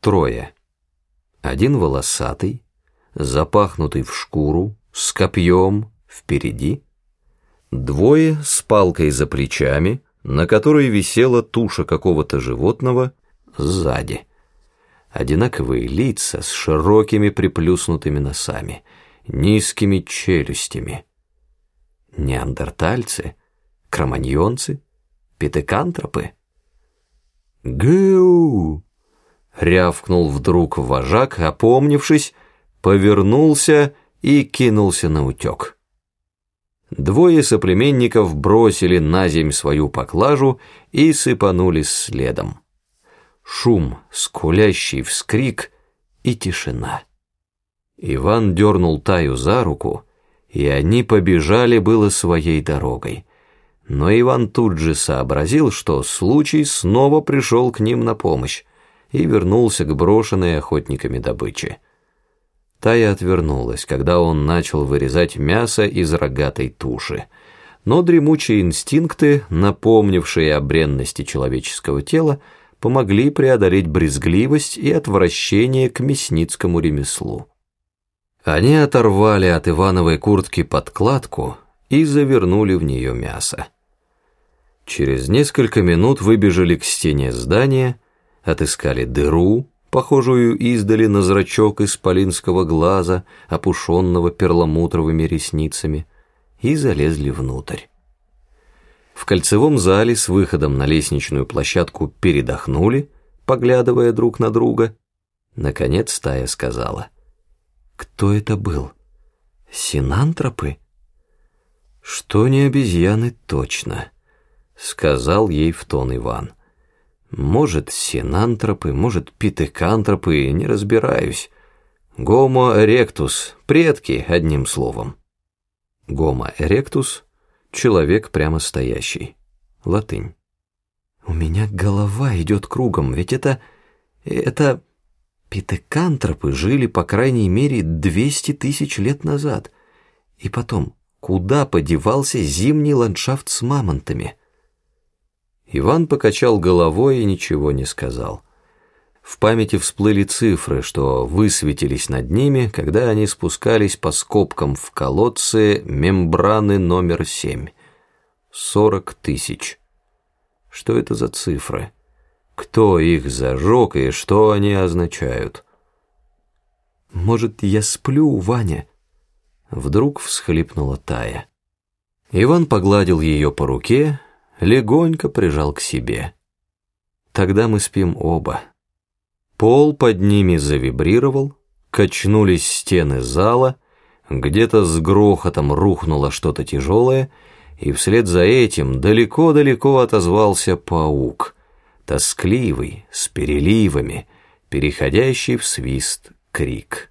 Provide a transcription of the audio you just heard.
Трое. Один волосатый, запахнутый в шкуру, с копьем впереди. Двое с палкой за плечами, на которой висела туша какого-то животного сзади. Одинаковые лица с широкими приплюснутыми носами, низкими челюстями. Неандертальцы, кроманьонцы, питекантропы. «Гу!» — рявкнул вдруг вожак, опомнившись, повернулся и кинулся на утек. Двое соплеменников бросили на земь свою поклажу и сыпанулись следом. Шум, скулящий вскрик и тишина. Иван дернул Таю за руку, и они побежали было своей дорогой. Но Иван тут же сообразил, что случай снова пришел к ним на помощь и вернулся к брошенной охотниками добыче. Тая отвернулась, когда он начал вырезать мясо из рогатой туши. Но дремучие инстинкты, напомнившие о бренности человеческого тела, помогли преодолеть брезгливость и отвращение к мясницкому ремеслу. Они оторвали от Ивановой куртки подкладку и завернули в нее мясо. Через несколько минут выбежали к стене здания, отыскали дыру, похожую издали на зрачок исполинского глаза, опушенного перламутровыми ресницами, и залезли внутрь. В кольцевом зале с выходом на лестничную площадку передохнули, поглядывая друг на друга. Наконец стая сказала. «Кто это был? Синантропы?» «Что не обезьяны точно», — сказал ей в тон Иван. Может, синантропы, может, питекантропы, не разбираюсь. Гомо эректус, предки, одним словом. Гомо эректус — человек прямо стоящий. Латынь. У меня голова идет кругом, ведь это... это... Питекантропы жили, по крайней мере, 200 тысяч лет назад. И потом, куда подевался зимний ландшафт с мамонтами? Иван покачал головой и ничего не сказал. В памяти всплыли цифры, что высветились над ними, когда они спускались по скобкам в колодце мембраны номер семь. Сорок тысяч. Что это за цифры? Кто их зажег и что они означают? «Может, я сплю, Ваня?» Вдруг всхлипнула Тая. Иван погладил ее по руке, легонько прижал к себе. Тогда мы спим оба. Пол под ними завибрировал, качнулись стены зала, где-то с грохотом рухнуло что-то тяжелое, и вслед за этим далеко-далеко отозвался паук, тоскливый, с переливами, переходящий в свист крик.